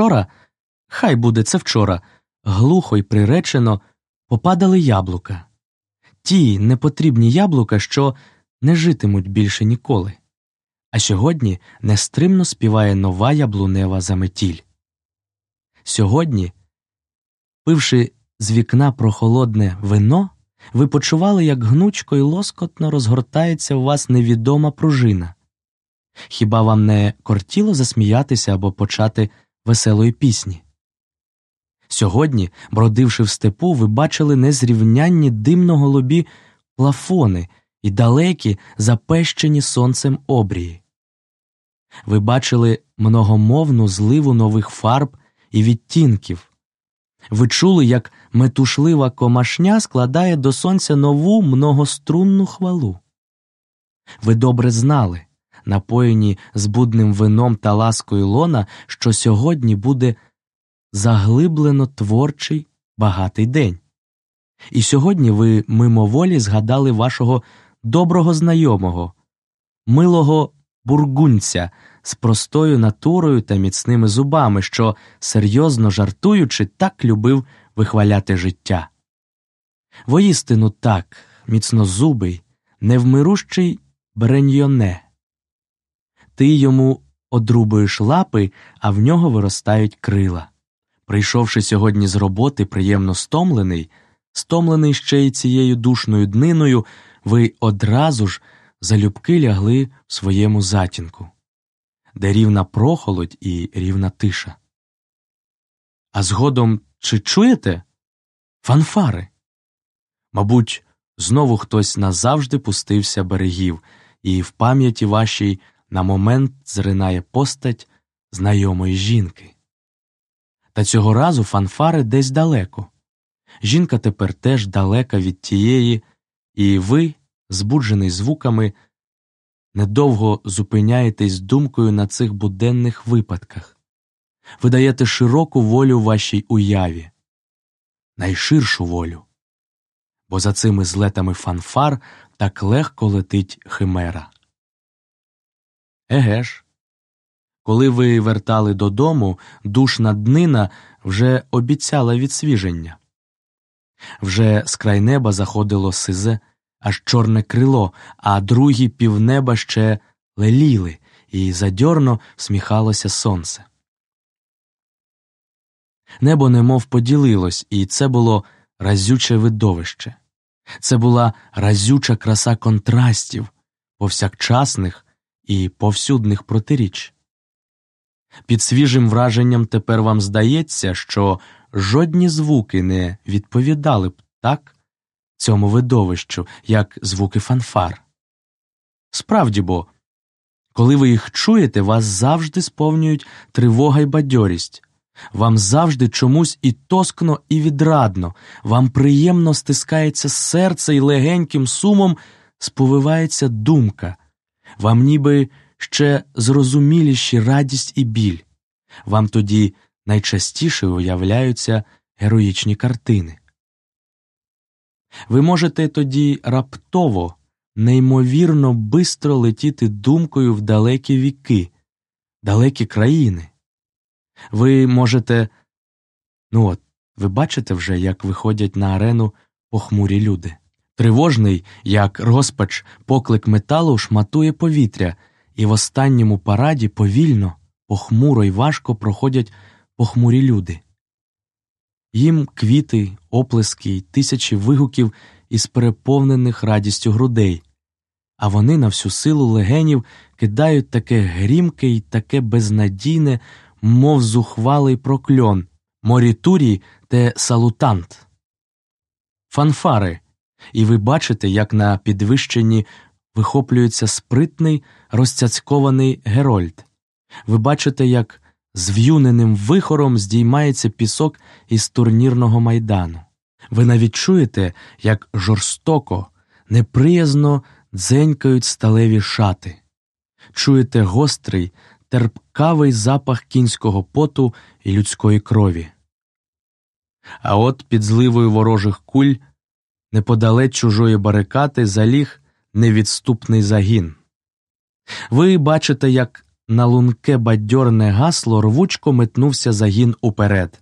Вчора, хай буде це вчора, глухо й приречено попадали яблука, ті непотрібні яблука, що не житимуть більше ніколи. А сьогодні нестримно співає нова яблунева заметіль. Сьогодні, пивши з вікна прохолодне вино, ви почували, як гнучко й лоскотно розгортається у вас невідома пружина. Хіба вам не кортіло засміятися або почати веселої пісні? Сьогодні, бродивши в степу, ви бачили незрівнянні димно голубі плафони і далекі, запещені сонцем обрії. Ви бачили многомовну зливу нових фарб і відтінків. Ви чули, як метушлива комашня складає до сонця нову многострунну хвалу. Ви добре знали, напоєні збудним вином та ласкою лона, що сьогодні буде заглиблено творчий багатий день. І сьогодні ви мимоволі згадали вашого доброго знайомого, милого бургунця з простою натурою та міцними зубами, що, серйозно жартуючи, так любив вихваляти життя. Воістину так, міцнозубий, невмирущий бреньйоне. Ти йому одрубуєш лапи, а в нього виростають крила. Прийшовши сьогодні з роботи приємно стомлений, стомлений ще й цією душною дниною, ви одразу ж залюбки лягли в своєму затінку, де рівна прохолодь і рівна тиша. А згодом чи чуєте? Фанфари. Мабуть, знову хтось назавжди пустився берегів, і в пам'яті вашій на момент зринає постать знайомої жінки. Та цього разу фанфари десь далеко. Жінка тепер теж далека від тієї, і ви, збуджений звуками, недовго зупиняєтесь думкою на цих буденних випадках, ви даєте широку волю вашій уяві, найширшу волю, бо за цими злетами фанфар так легко летить химера. Еге ж, коли ви вертали додому, душна днина вже обіцяла відсвіження. Вже з край неба заходило сизе, аж чорне крило, а другі півнеба ще леліли, і задьорно всміхалося сонце. Небо немов поділилось, і це було разюче видовище. Це була разюча краса контрастів, повсякчасних і повсюдних протиріч. Під свіжим враженням тепер вам здається, що жодні звуки не відповідали б так цьому видовищу, як звуки фанфар. Справді бо, коли ви їх чуєте, вас завжди сповнюють тривога й бадьорість, вам завжди чомусь і тоскно, і відрадно, вам приємно стискається серце і легеньким сумом сповивається думка, вам ніби ще зрозуміліші радість і біль, вам тоді найчастіше уявляються героїчні картини. Ви можете тоді раптово, неймовірно бистро летіти думкою в далекі віки, далекі країни. Ви можете, ну от, ви бачите вже, як виходять на арену похмурі люди. Тривожний, як розпач, поклик металу шматує повітря, і в останньому параді повільно, похмуро й важко проходять похмурі люди. Їм квіти, оплески й тисячі вигуків із переповнених радістю грудей, а вони на всю силу легенів кидають таке грімке й таке безнадійне, мов зухвалий прокльон, морітурі те салутант. Фанфари, і ви бачите, як на підвищенні вихоплюється спритний розцяцькований Герольд. Ви бачите, як зв'юненим вихором здіймається пісок із турнірного майдану. Ви навіть чуєте, як жорстоко, неприязно дзенькають сталеві шати, чуєте гострий, терпкавий запах кінського поту і людської крові. А от під зливою ворожих куль неподалеч чужої барикати заліг невідступний загін. Ви бачите, як На лунке бадьорне гасло рвучко метнувся загін уперед.